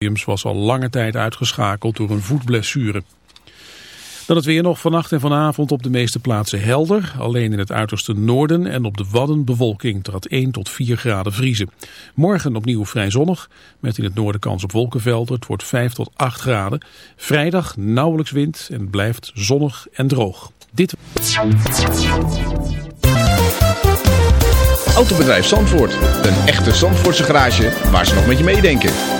Williams was al lange tijd uitgeschakeld door een voetblessure. Dan het weer nog vannacht en vanavond op de meeste plaatsen helder. Alleen in het uiterste noorden en op de Wadden bewolking. Het 1 tot 4 graden vriezen. Morgen opnieuw vrij zonnig. Met in het noorden kans op wolkenvelden. Het wordt 5 tot 8 graden. Vrijdag nauwelijks wind en blijft zonnig en droog. Dit... Autobedrijf Zandvoort. Een echte Zandvoortse garage waar ze nog met je meedenken.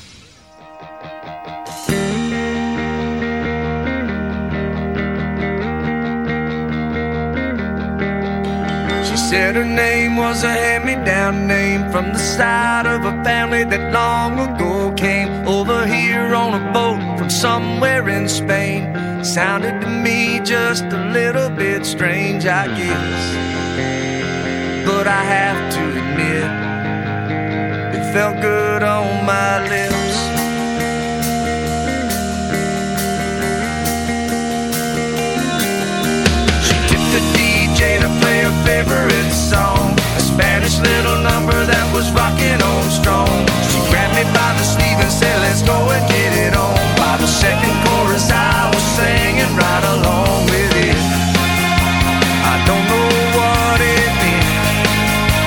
Said her name was a hand-me-down name from the side of a family that long ago came over here on a boat from somewhere in Spain. Sounded to me just a little bit strange, I guess. But I have to admit, it felt good on my lips. Favorite song. A Spanish little number that was rocking on strong. She grabbed me by the sleeve and said, Let's go and get it on. By the second chorus, I was singing right along with it. I don't know what it meant,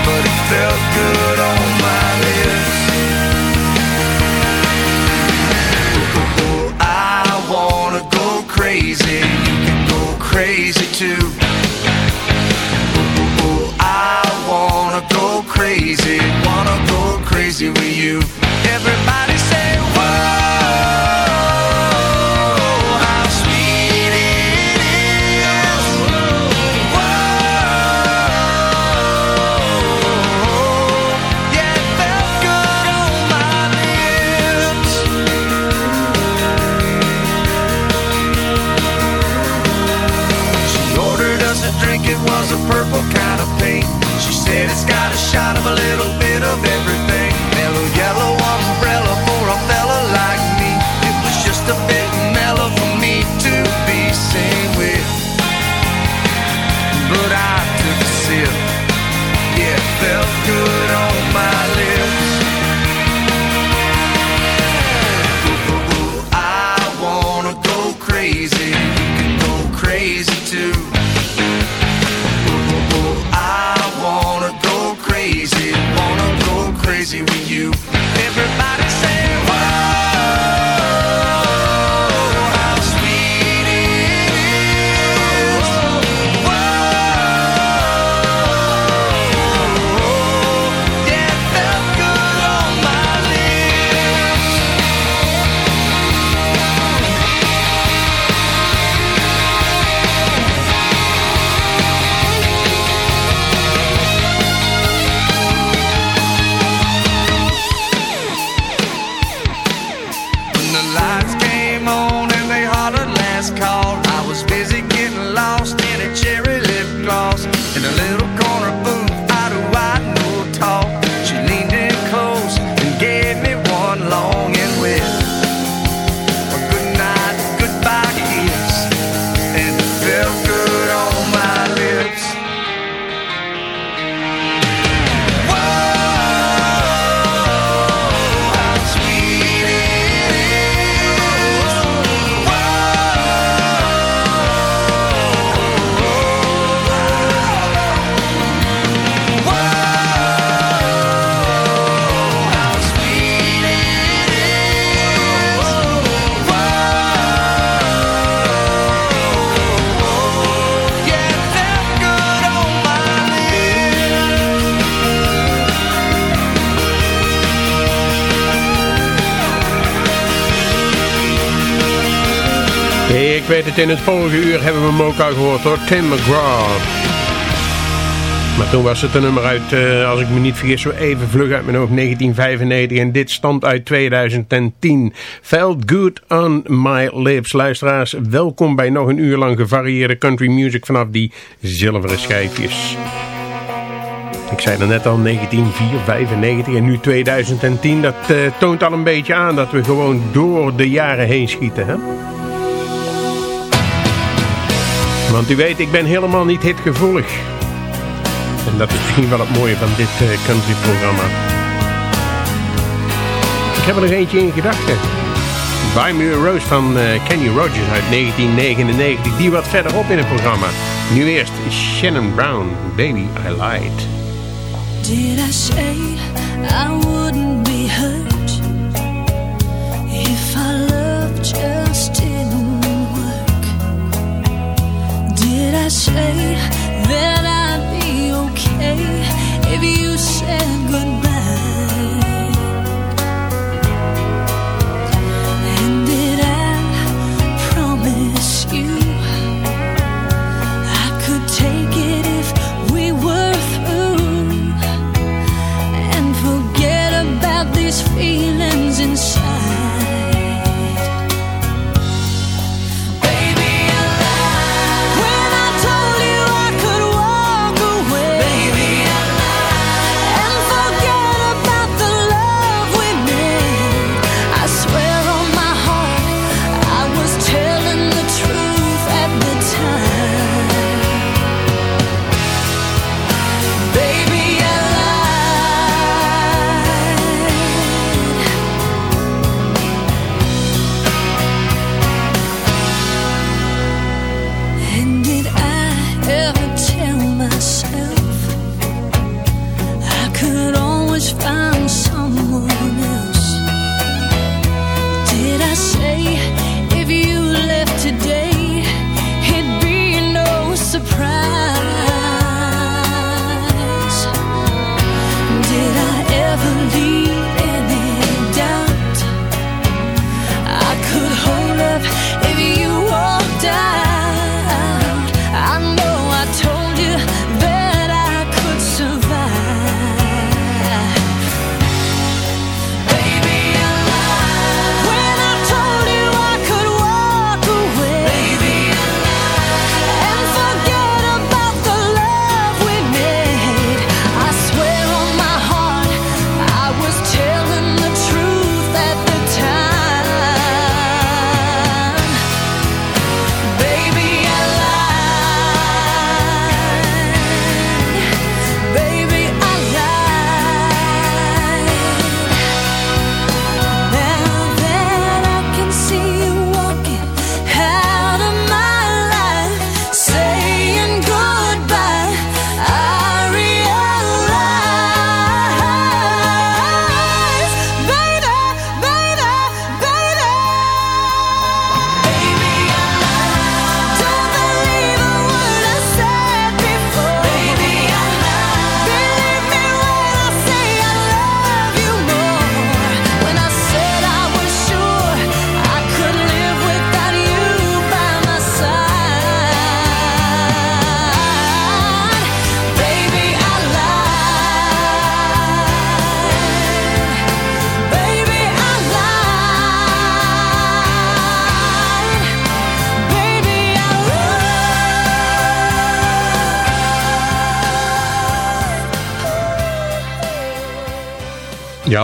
but it felt good on my lips. Ooh, I wanna go crazy. You can go crazy too. Go crazy, wanna go crazy with you. Everybody say, Whoa, a shot of a little bit of everything. Mellow yellow Ik weet het, in het vorige uur hebben we hem ook al gehoord hoor, Tim McGraw. Maar toen was het een nummer uit, uh, als ik me niet vergis, zo even vlug uit mijn hoofd, 1995. En dit stamt uit 2010. Felt Good on My Lips. Luisteraars, welkom bij nog een uur lang gevarieerde country music vanaf die zilveren schijfjes. Ik zei er net al 1995 en nu 2010. Dat uh, toont al een beetje aan dat we gewoon door de jaren heen schieten. Hè? Want u weet, ik ben helemaal niet hitgevoelig. En dat is misschien wel het mooie van dit uh, country-programma. Ik heb er nog eentje in gedachten. Buy Me Rose van uh, Kenny Rogers uit 1999. Die wat verderop in het programma. Nu eerst Shannon Brown, Baby I Lied. Did I say I wouldn't be hurt if love just Did I say that I'd be okay if you said goodbye? And did I promise you I could take it if we were through? and forget about these feelings inside.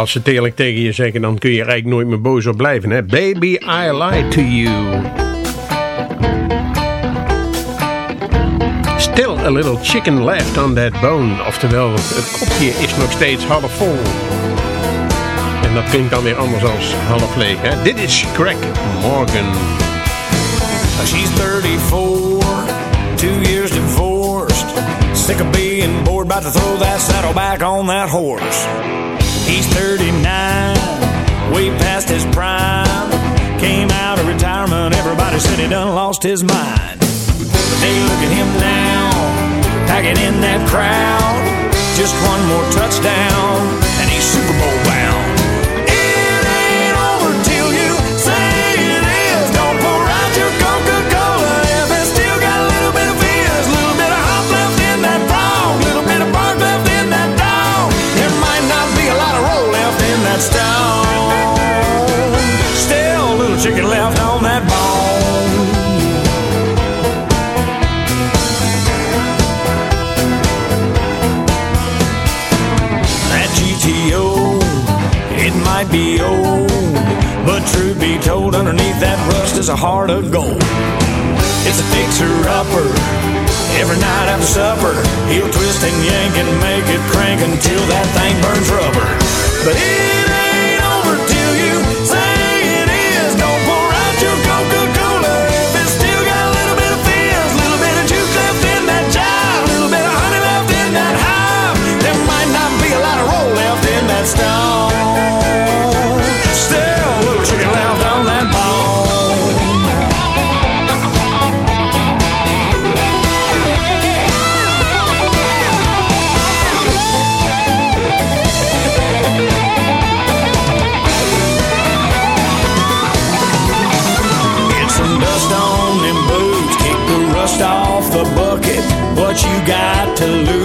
Als ze het eerlijk tegen je zeggen, dan kun je er eigenlijk nooit meer boos op blijven. Hè? Baby, I lied to you. Still a little chicken left on that bone. Oftewel, het kopje is nog steeds half vol. En dat klinkt dan weer anders als half leeg. Hè? Dit is Craig Morgan. She's 34, two years divorced. Sick of being bored, about to throw that saddle back on that horse. He's 39, way past his prime. Came out of retirement, everybody said he done lost his mind. But they look at him now, packing in that crowd. Just one more touchdown, and he's Super Bowl It might be old, but truth be told, underneath that rust is a heart of gold. It's a fixer-upper. Every night after supper, he'll twist and yank and make it crank until that thing burns rubber. But it got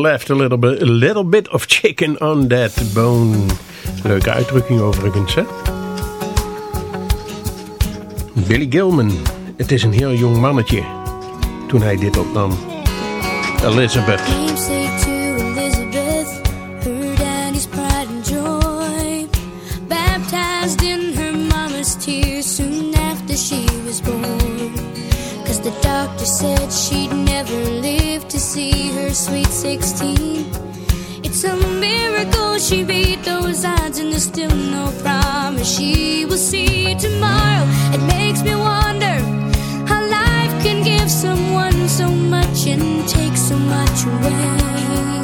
left a little bit, a little bit of chicken on that bone. Leuke uitdrukking overigens, hè? Billy Gilman. Het is een heel jong mannetje toen hij dit opnam. Elizabeth. 16. It's a miracle she beat those odds, and there's still no promise she will see tomorrow. It makes me wonder how life can give someone so much and take so much away.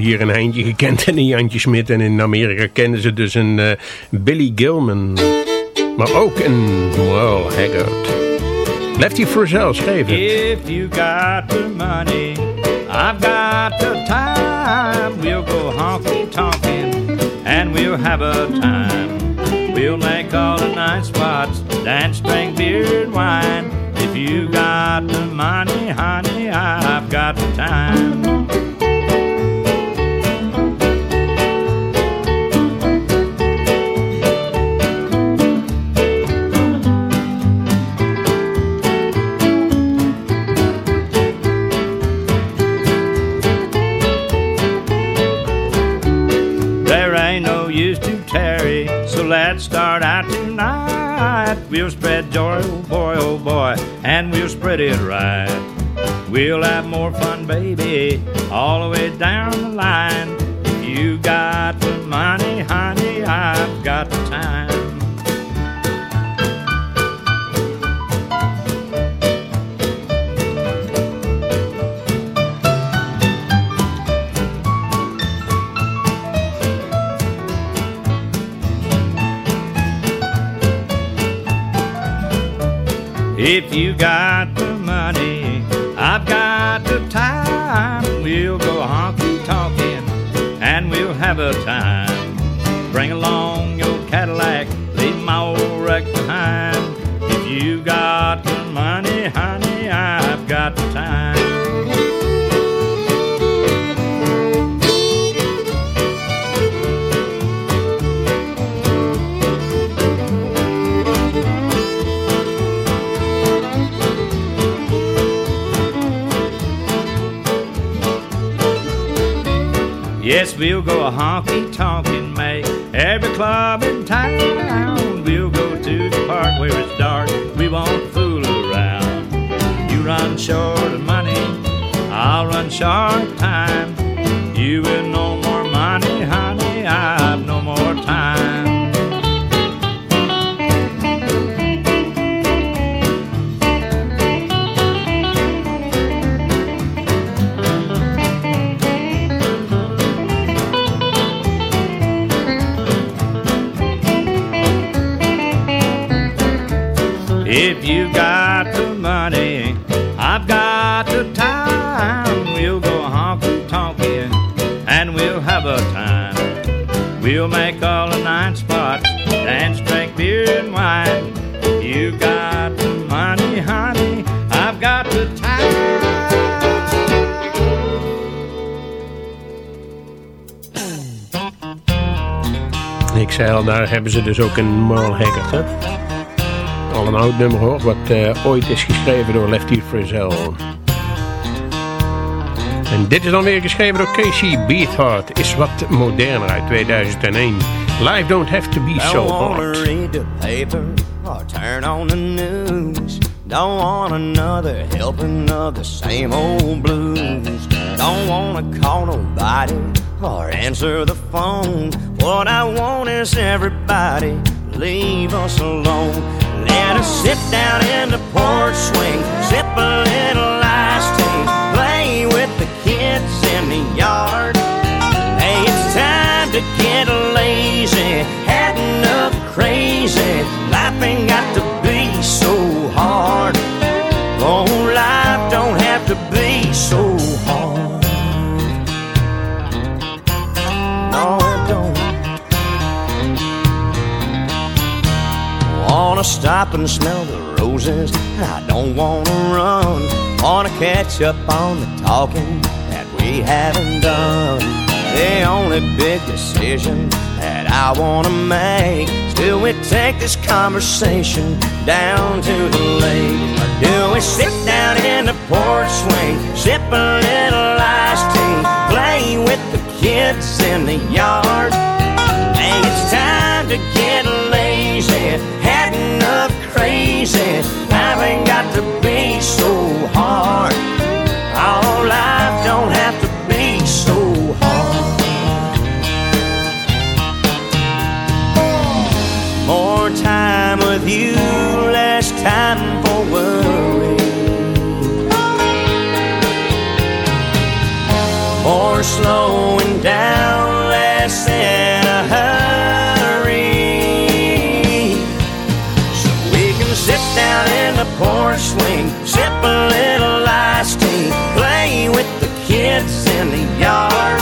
Hier een Heintje gekend en een Jantje Smit. En in Amerika kennen ze dus een eh, Billy Gilman. Maar ook een Merle Haggard. Lefty Frizzell schreef het. If you got the money, I've got the time. We'll go honky tonkin' and we'll have a time. We'll make all the night spots, dance, drink beer and wine. If you got the money, honey, I've got the time. Let's start out tonight. We'll spread joy, oh boy, oh boy, and we'll spread it right. We'll have more fun, baby, all the way down the line. You got the money, honey, I've got If you got Yes, we'll go a honky tonk and make every club in town. We'll go to the park where it's dark. We won't fool around. You run short of money, I'll run short of time. Ik zei al, daar hebben ze dus ook een Merle Haggard. Hè? Al een oud nummer hoor, wat eh, ooit is geschreven door Lefty Frizzell. En dit is dan weer geschreven door Casey Beathard. Is wat moderner uit 2001. Life don't have to be so Don't wanna hard. read the paper or turn on the news. Don't want another helping of the same old blues. Don't wanna call nobody or answer the phone. What I want is everybody leave us alone. Let us sit down in the porch swing, sip a little iced tea, play with the kids in the yard. Hey, it's time to get lazy, stop and smell the roses. I don't wanna run. Wanna catch up on the talking that we haven't done. The only big decision that I wanna make. Still, we take this conversation down to the lake. Or do we sit down in the porch swing, sip a little iced tea, play with the kids in the yard? Hey, it's time to get lazy. Crazy. Life ain't got to be so hard. A little iced tea, play with the kids in the yard.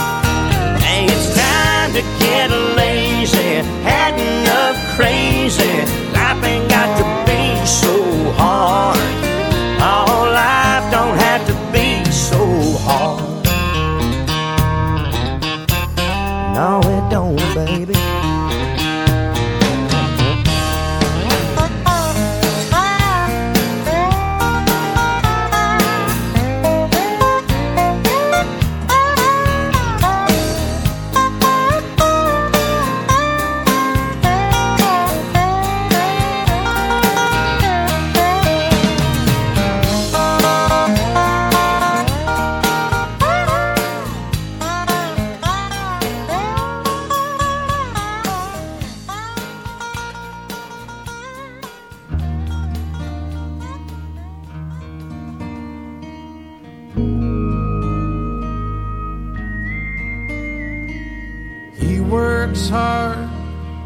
Hey, it's time to get lazy, had enough crazy.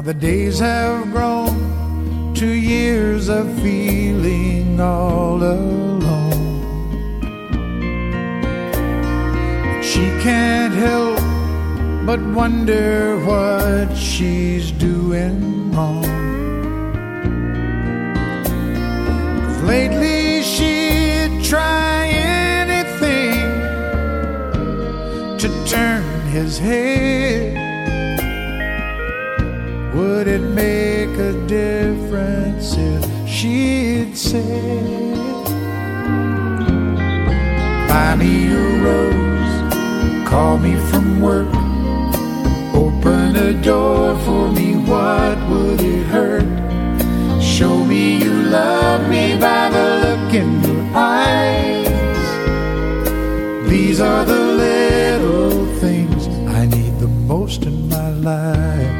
Now the days have grown to years of feeling all alone. But She can't help but wonder what she's doing wrong. 'Cause lately she'd try anything to turn his head. Would it make a difference if she'd say, Buy me a rose, call me from work, open a door for me, what would it hurt? Show me you love me by the look in your eyes. These are the little things I need the most in my life.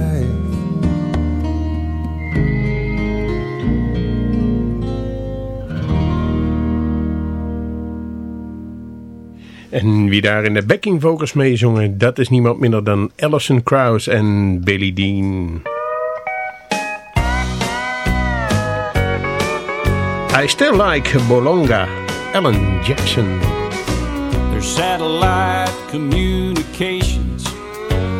En wie daar in de backing vocals mee zongen, dat is niemand minder dan Alison Krauss en Billy Dean. I still like Bolonga, Alan Jackson. There's satellite communications,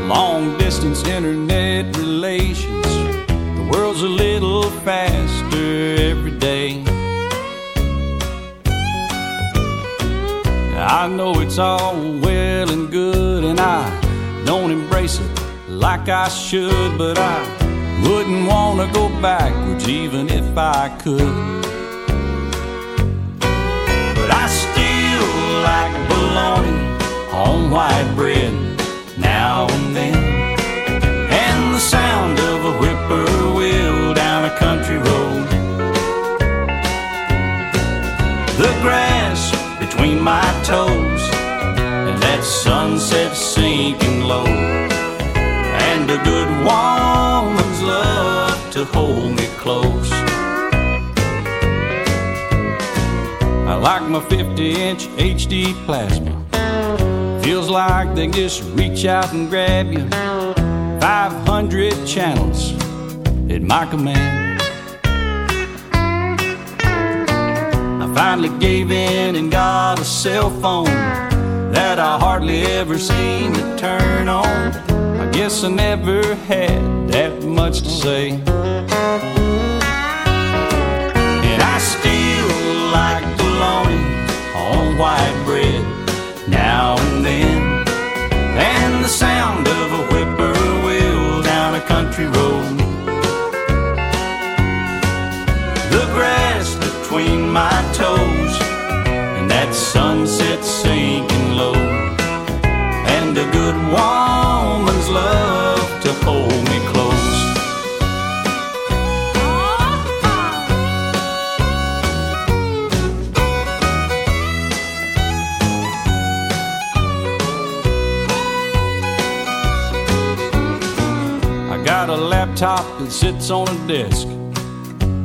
long distance internet relations. The world's a little faster every day. I know it's all well and good, and I don't embrace it like I should, but I wouldn't want to go backwards even if I could. But I still like bologna on white bread now and then, toes, and that sunset sinking low, and a good woman's love to hold me close. I like my 50 inch HD plasma. Feels like they just reach out and grab you. 500 channels at my command. I finally gave in and got cell phone that I hardly ever seem to turn on. I guess I never had that much to say. And I still like bologna on white bread now and then. And the sound of a whippoorwill down a country road. The grass between my toes and that sunset good woman's love to hold me close. I got a laptop that sits on a desk.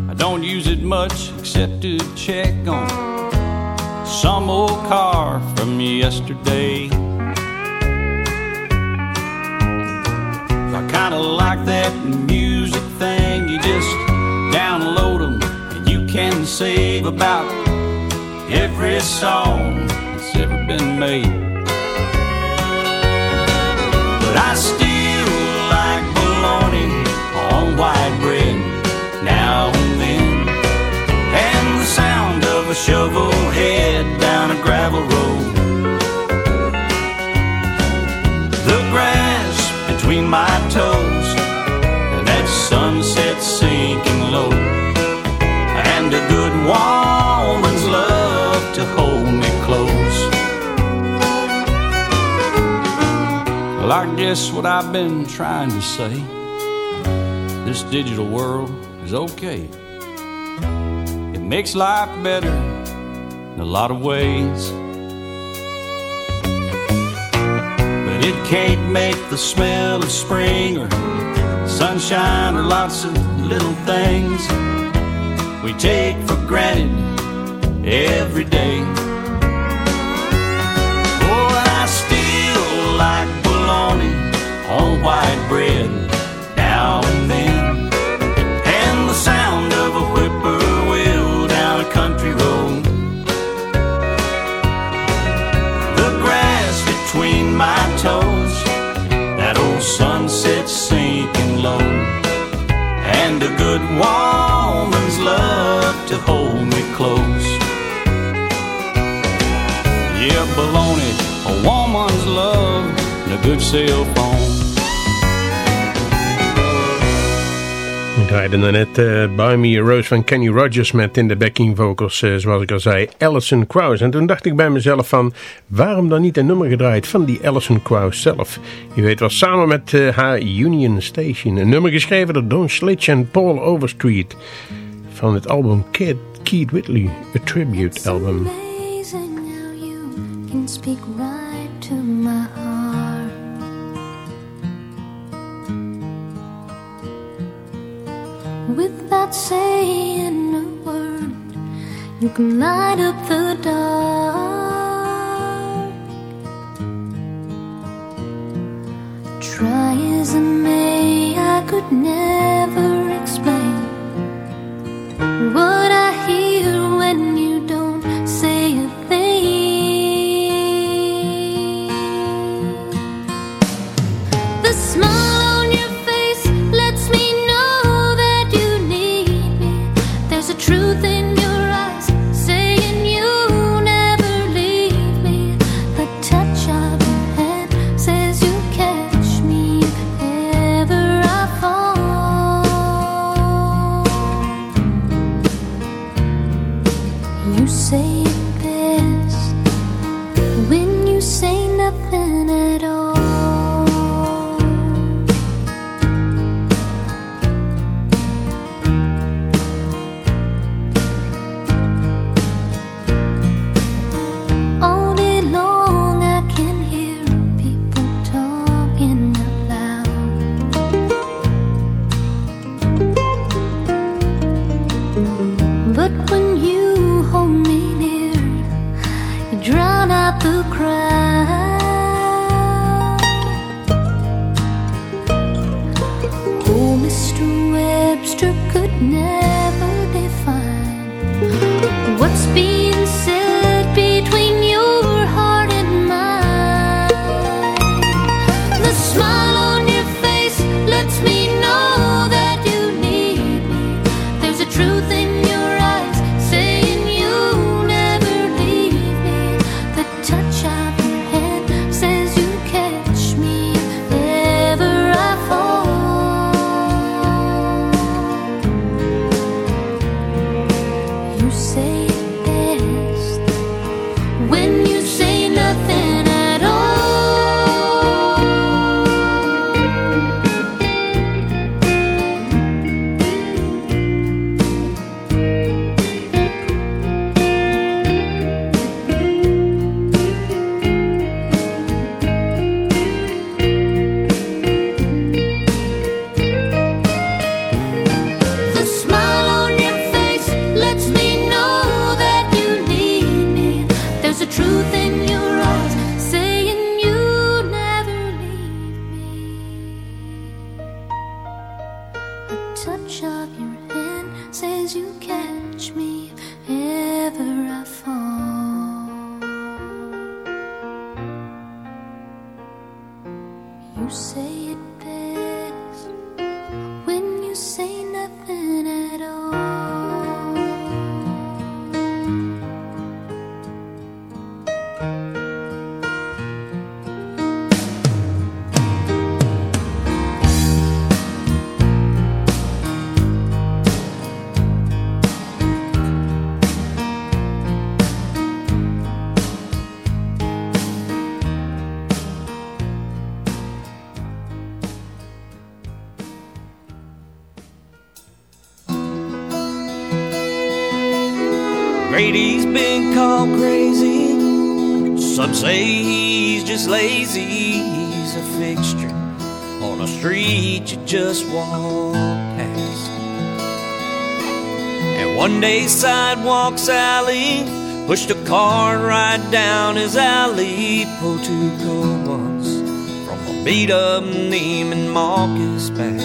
I don't use it much except to check on some old car from yesterday. Kinda like that music thing. You just download them and you can save about every song that's ever been made. But I still like bologna on white bread now and then. And the sound of a shovel head down a gravel road. The grass between my sinking low. And a good woman's love to hold me close. Well, I guess what I've been trying to say this digital world is okay. It makes life better in a lot of ways. But it can't make the smell of spring or sunshine or lots of little things we take for granted every day. Oh, I still like bologna on white bread Yeah, a woman's love, a good cell phone. Ik draaide daarnet uh, Buy Me a Rose van Kenny Rogers met in de backing vocals, eh, zoals ik al zei, Alison Krauss. En toen dacht ik bij mezelf van, waarom dan niet een nummer gedraaid van die Alison Krauss zelf? Je weet wel, samen met eh, haar Union Station. Een nummer geschreven door Don Schlitch en Paul Overstreet. Van het album Kid, Keith Whitley, a tribute album. Can speak right to my heart. Without saying a word, you can light up the dark. Try as I may, I could never You say say he's just lazy. He's a fixture on a street you just walk past. And one day, sidewalk Sally pushed a car right down his alley. Pulled two ones from a beat up Neiman Marcus bag.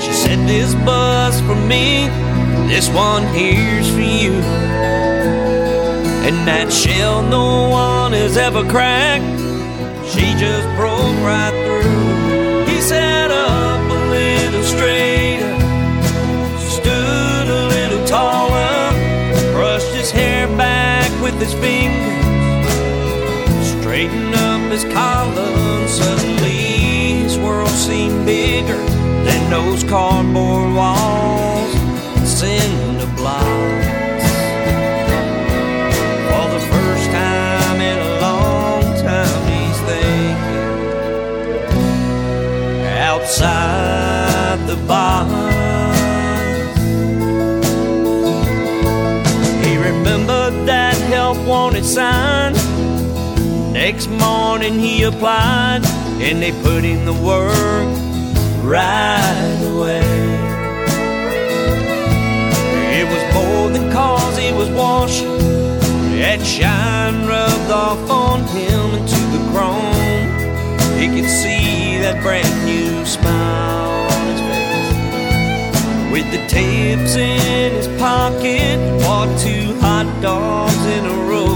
She said, This bus for me, this one here's for you. And that shell no one has ever cracked, she just broke right through. He sat up a little straighter, stood a little taller, brushed his hair back with his fingers, straightened up his collar, suddenly his world seemed bigger than those cardboard walls blocks. Outside the box. He remembered that help wanted sign. Next morning he applied and they put in the work right away. It was more than cause he was washing. That shine rubbed off on him. He could see that brand new smile on his face. With the tips in his pocket, bought two hot dogs in a row.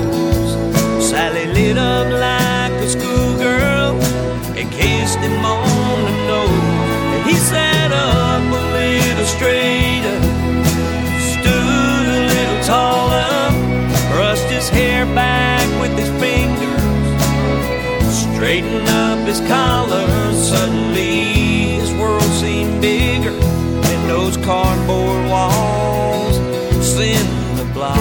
Sally lit up like a schoolgirl and kissed him on the nose. And he sat up a little straighter, stood a little taller, brushed his hair back with his fingers, straightened up his collar. Suddenly his world seemed bigger than those cardboard walls within the block.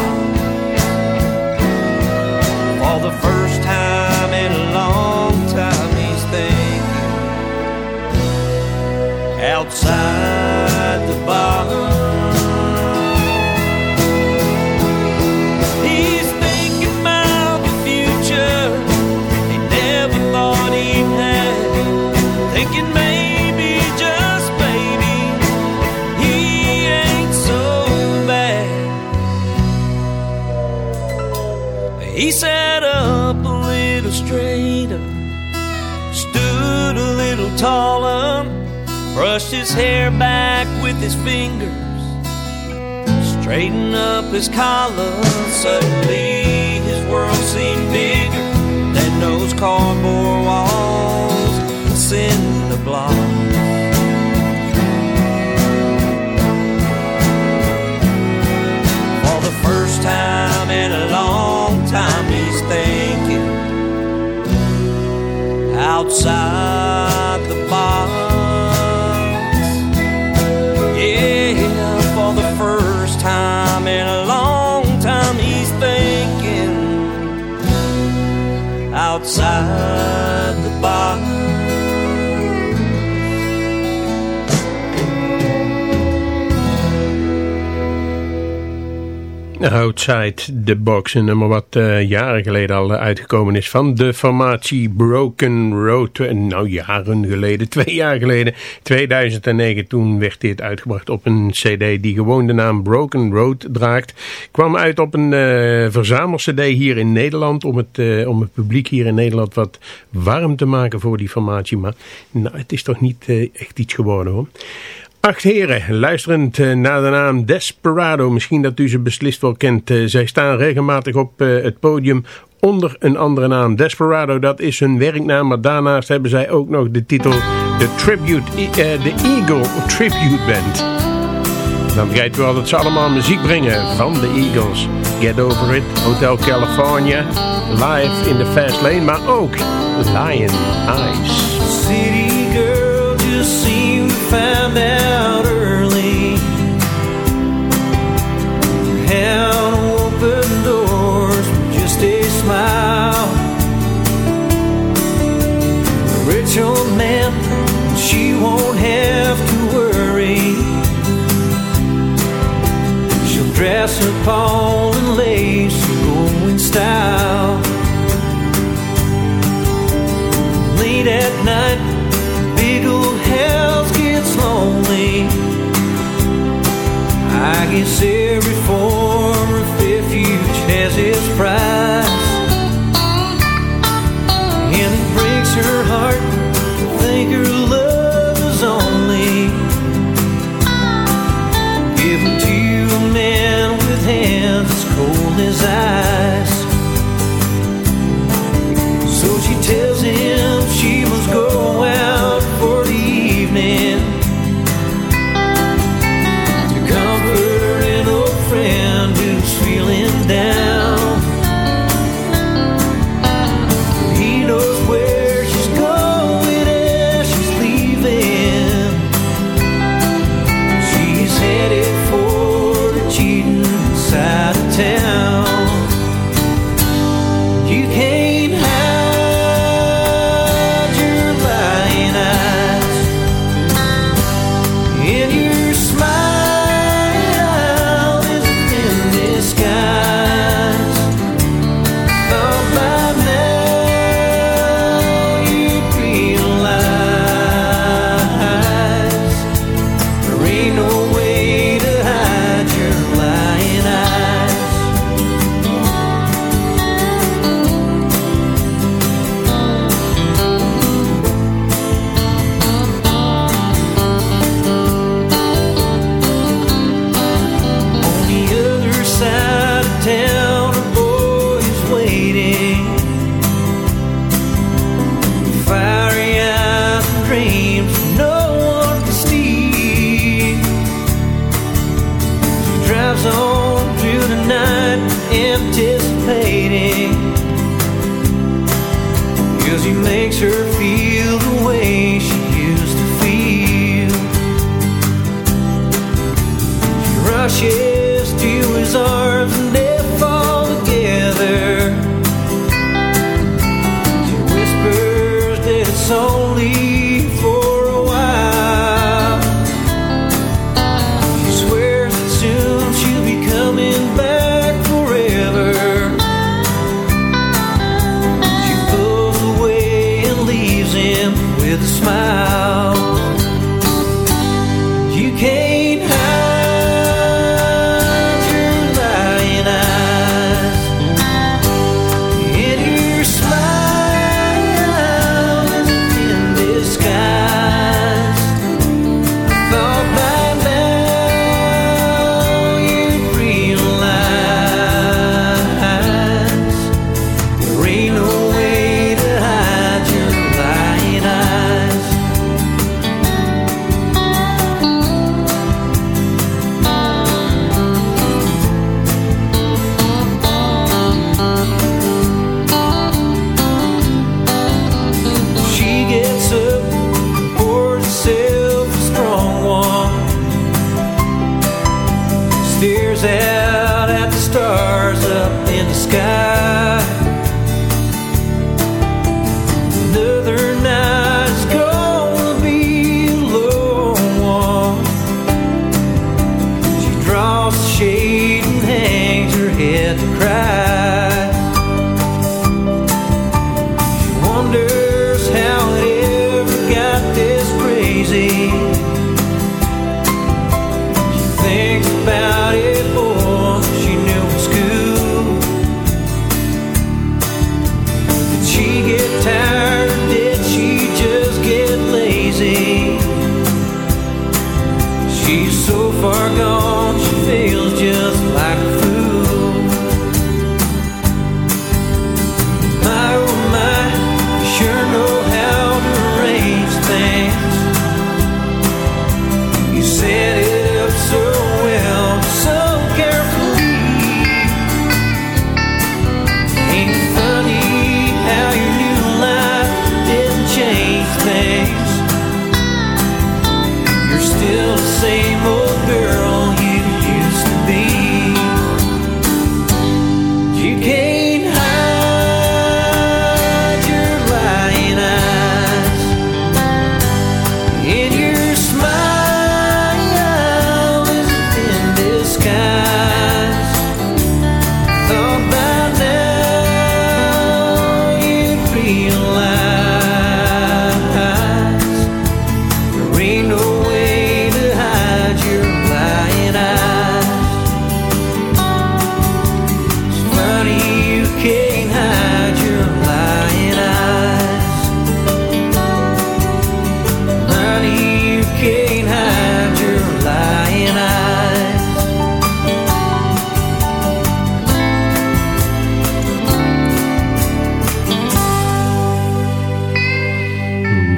For the first time in a long time, he's thinking outside. His hair back with his fingers, straightened up his collar. Suddenly his world seemed bigger than those cardboard walls and cinder blocks. For the first time in a long time, he's thinking outside Outside the Box, een nummer wat eh, jaren geleden al uitgekomen is van de formatie Broken Road. Nou, jaren geleden, twee jaar geleden, 2009, toen werd dit uitgebracht op een cd die gewoon de naam Broken Road draagt. Kwam uit op een eh verzamel-cd hier in Nederland, om het, eh, om het publiek hier in Nederland wat warm te maken voor die formatie. Maar nou, het is toch niet echt iets geworden hoor. Acht heren, luisterend eh, naar de naam Desperado. Misschien dat u ze beslist wel kent. Eh, zij staan regelmatig op eh, het podium onder een andere naam. Desperado, dat is hun werknaam. Maar daarnaast hebben zij ook nog de titel The Tribute, The Eagle Tribute Band. Dan begrijpt u al dat ze allemaal muziek brengen van de Eagles. Get Over It, Hotel California, Live in the Fast Lane, maar ook Lion Eyes. Old man, she won't have to worry. She'll dress up all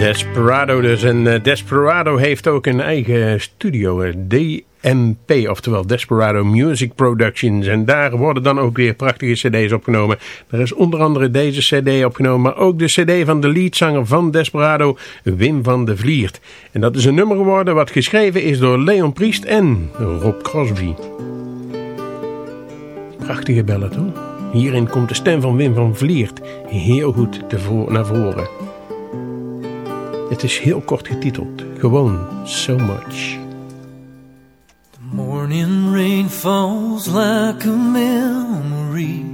Desperado dus. En eh, Desperado heeft ook een eigen studio, eh, DMP, oftewel Desperado Music Productions. En daar worden dan ook weer prachtige cd's opgenomen. Er is onder andere deze cd opgenomen, maar ook de cd van de leadzanger van Desperado, Wim van de Vliert. En dat is een nummer geworden wat geschreven is door Leon Priest en Rob Crosby. Prachtige ballad hoor. Hierin komt de stem van Wim van Vliert heel goed naar voren. Het is heel kort getiteld. Gewoon So Much. The morning rain falls like a memory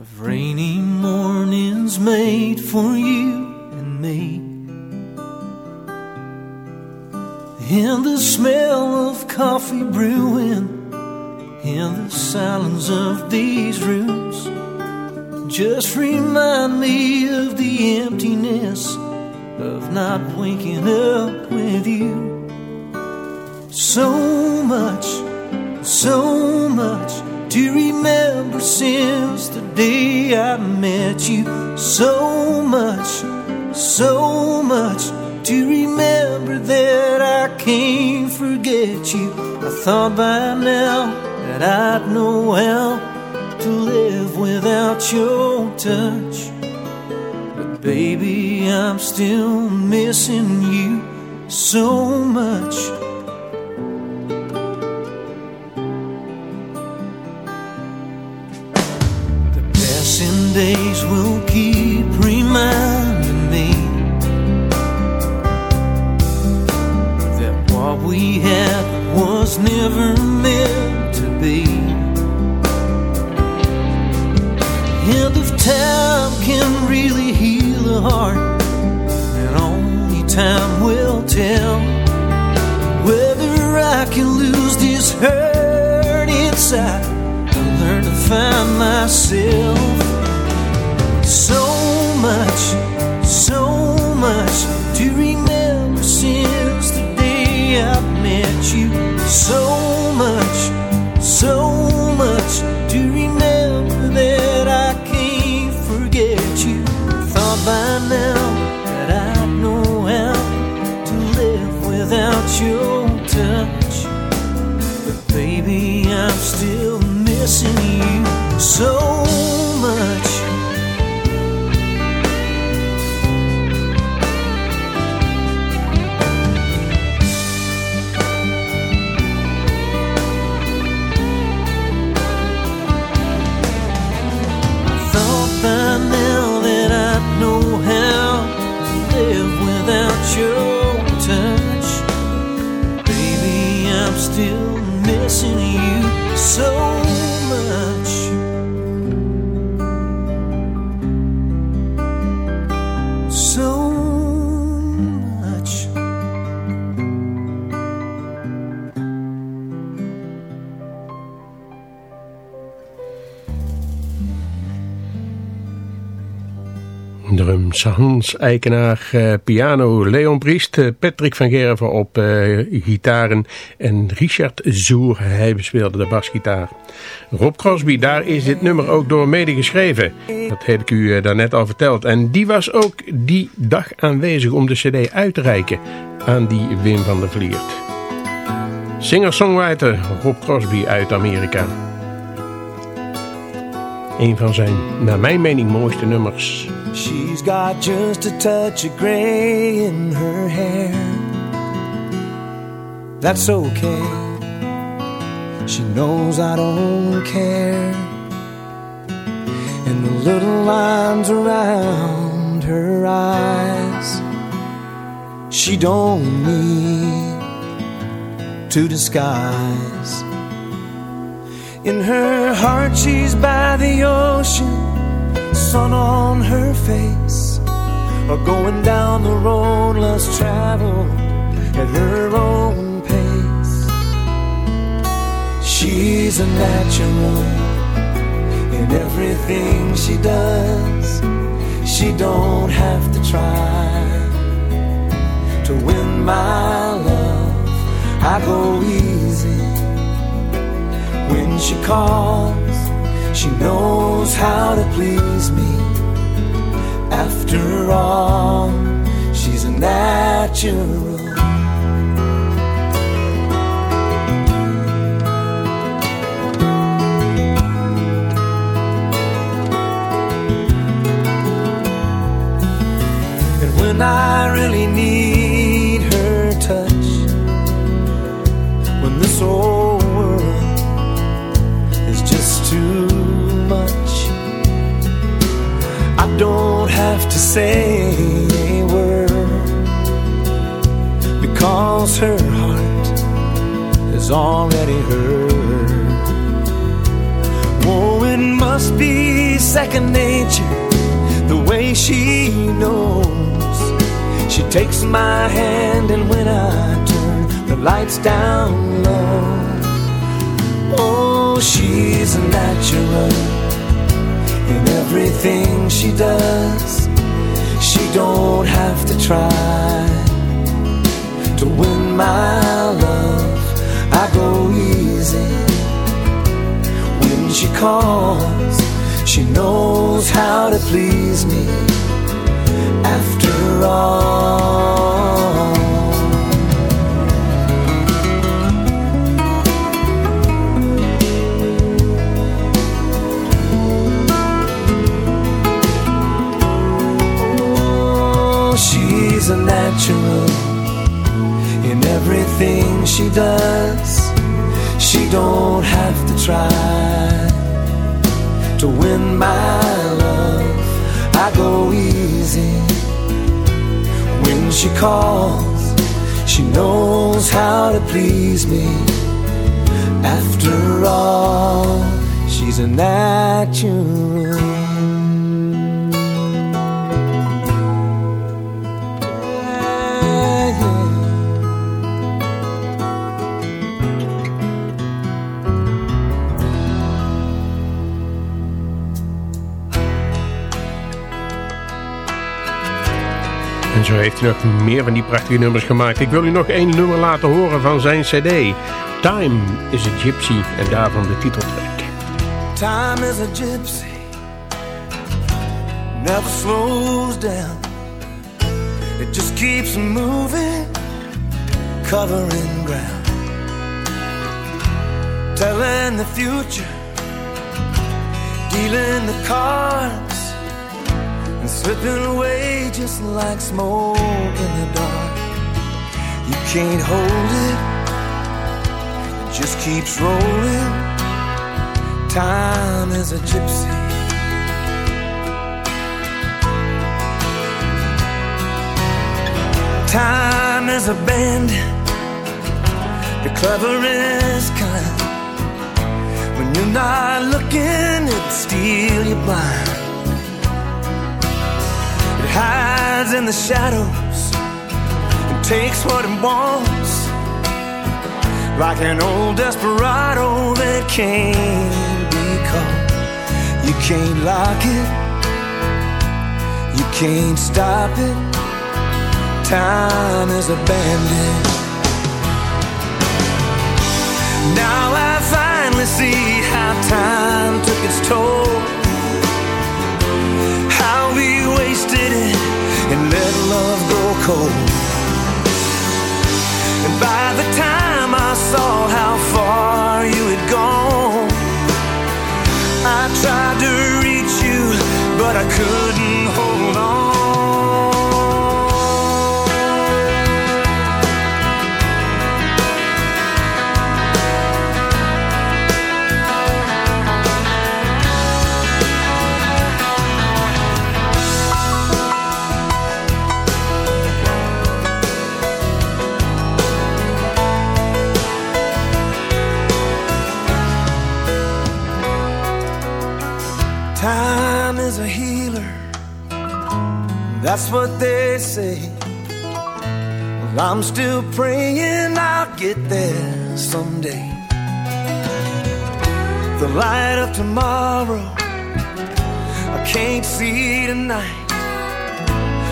of rainy mornings made for you and me. And the smell of coffee brewing in the silence of these rooms just remind me of the emptiness of not waking up with you. So much, so much to remember since the day I met you. So much, so much to remember that I can't forget you. I thought by now that I'd know how to live without your touch. But baby, I'm still missing you so much. The passing days will keep reminding me that what we had was never heart, then only time will tell whether I can lose this hurt inside and learn to find myself. So much, so much to remember since the day I met you. So Hans Eikenaar, eh, piano Leon Priest, eh, Patrick van Gerven op eh, gitaren en Richard Zoer, hij bespeelde de basgitaar. Rob Crosby, daar is dit nummer ook door mede geschreven. Dat heb ik u daarnet al verteld. En die was ook die dag aanwezig om de cd uit te reiken aan die Wim van der Vliert. Singer-songwriter Rob Crosby uit Amerika. Een van zijn, naar mijn mening, mooiste nummers. She's got just a touch of gray in her hair. That's okay. She knows I don't care. And the little lines around her eyes, she don't need to disguise. In her heart, she's by the ocean sun on her face or going down the road less traveled at her own pace. She's a natural in everything she does. She don't have to try to win my love. I go easy when she calls. She knows how to please me. After all, she's a natural. And when I really need her touch, when this old don't have to say a word because her heart is already heard. Oh, it must be second nature the way she knows. She takes my hand, and when I turn the lights down low. Oh, she's a natural in everything she does. She don't have to try to win my love. I go easy when she calls. She knows how to please me. After all. She's a natural in everything she does. She don't have to try to win my love. I go easy when she calls. She knows how to please me. After all, she's a natural. En zo heeft hij nog meer van die prachtige nummers gemaakt. Ik wil u nog één nummer laten horen van zijn cd. Time is a Gypsy en daarvan de titeltrack. Time is a gypsy, never slows down. It just keeps moving, covering ground, telling the future, dealing the cards, slipping away just like smoke in the dark. You can't hold it, it just keeps rolling. Time is a gypsy. Time is a bandit, the cleverest kind. When you're not looking, it steal your blind. Hides in the shadows and takes what it wants, like an old desperado that can't be caught. You can't lock it, you can't stop it. Time is abandoned. Now I finally see how time took its toll. Wasted it and let love go cold. And by the time I saw how far you had gone, I tried to reach you, but I couldn't That's what they say. Well, I'm still praying I'll get there someday. The light of tomorrow, I can't see tonight.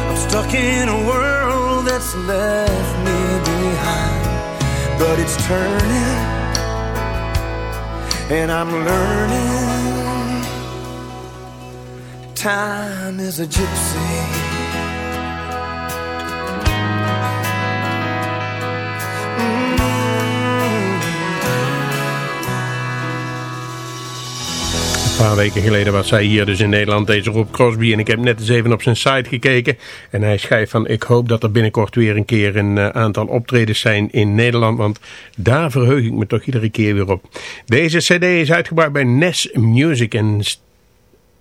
I'm stuck in a world that's left me behind. But it's turning, and I'm learning. Time is a gypsy. Paar weken geleden was hij hier dus in Nederland, deze Rob Crosby. En ik heb net eens even op zijn site gekeken. En hij schrijft van, ik hoop dat er binnenkort weer een keer een eh, aantal optredens zijn in Nederland. Want daar verheug ik me toch iedere keer weer op. Deze cd is uitgebracht bij Nes Music. En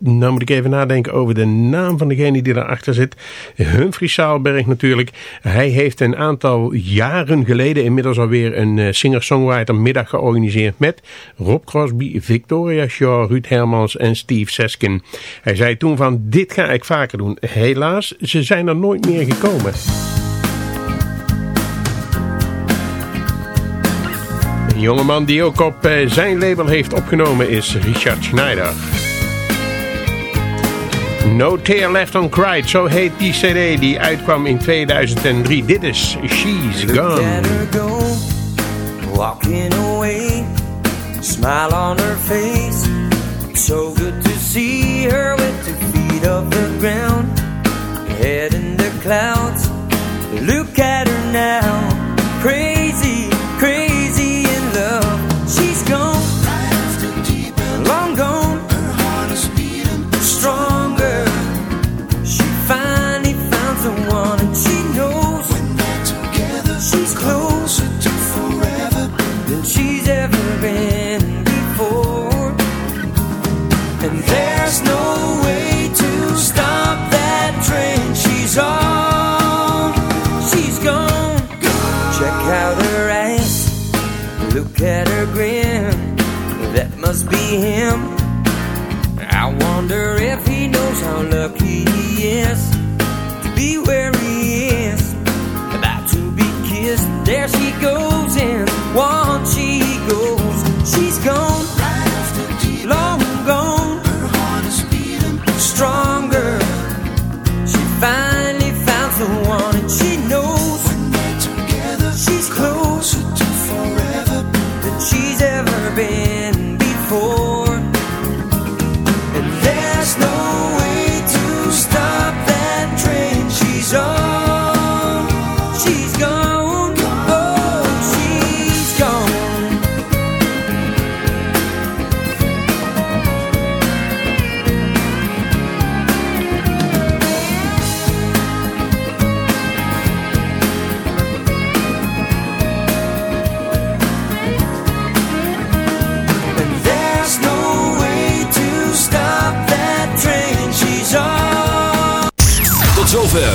nou moet ik even nadenken over de naam van degene die daarachter zit. Humphrey Saalberg natuurlijk. Hij heeft een aantal jaren geleden inmiddels alweer een eh, singer-songwriter middag georganiseerd met Rob Crosby, Victoria Shaw, Ruud Hermans en Steve Seskin. Hij zei toen van dit ga ik vaker doen. Helaas, ze zijn er nooit meer gekomen. Een jongeman die ook op eh, zijn label heeft opgenomen is Richard Schneider. No Tear Left Uncried, zo heet die cd die uitkwam in 2003. Dit is She's Look Gone. at her go, walking away, smile on her face. So good to see her with two feet off the ground, head in the clouds. Look at her now, be him.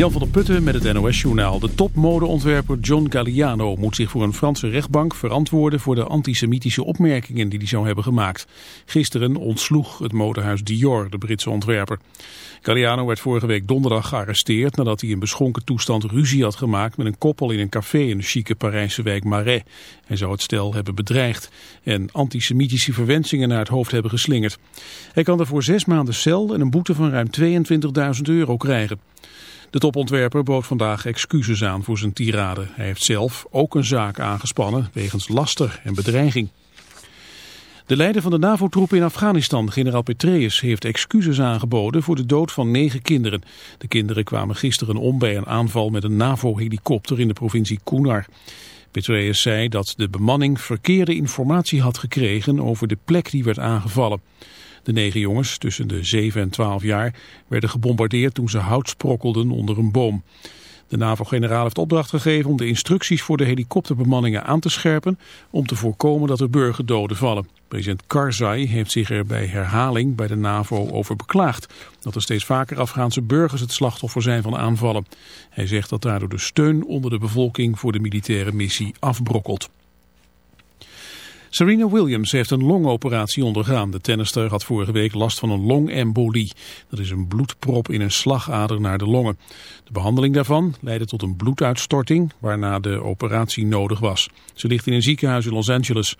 Jan van der Putten met het NOS-journaal. De topmodeontwerper John Galliano moet zich voor een Franse rechtbank verantwoorden voor de antisemitische opmerkingen die hij zou hebben gemaakt. Gisteren ontsloeg het modehuis Dior de Britse ontwerper. Galliano werd vorige week donderdag gearresteerd nadat hij in beschonken toestand ruzie had gemaakt met een koppel in een café in de chique Parijse wijk Marais. Hij zou het stel hebben bedreigd en antisemitische verwensingen naar het hoofd hebben geslingerd. Hij kan daarvoor zes maanden cel en een boete van ruim 22.000 euro krijgen. De topontwerper bood vandaag excuses aan voor zijn tirade. Hij heeft zelf ook een zaak aangespannen wegens laster en bedreiging. De leider van de NAVO-troepen in Afghanistan, generaal Petraeus, heeft excuses aangeboden voor de dood van negen kinderen. De kinderen kwamen gisteren om bij een aanval met een NAVO-helikopter in de provincie Kunar. Petraeus zei dat de bemanning verkeerde informatie had gekregen over de plek die werd aangevallen. De negen jongens tussen de 7 en 12 jaar werden gebombardeerd toen ze hout sprokkelden onder een boom. De NAVO-generaal heeft opdracht gegeven om de instructies voor de helikopterbemanningen aan te scherpen om te voorkomen dat er burgerdoden vallen. President Karzai heeft zich er bij herhaling bij de NAVO over beklaagd dat er steeds vaker Afghaanse burgers het slachtoffer zijn van aanvallen. Hij zegt dat daardoor de steun onder de bevolking voor de militaire missie afbrokkelt. Serena Williams heeft een longoperatie ondergaan. De tennister had vorige week last van een longembolie. Dat is een bloedprop in een slagader naar de longen. De behandeling daarvan leidde tot een bloeduitstorting, waarna de operatie nodig was. Ze ligt in een ziekenhuis in Los Angeles.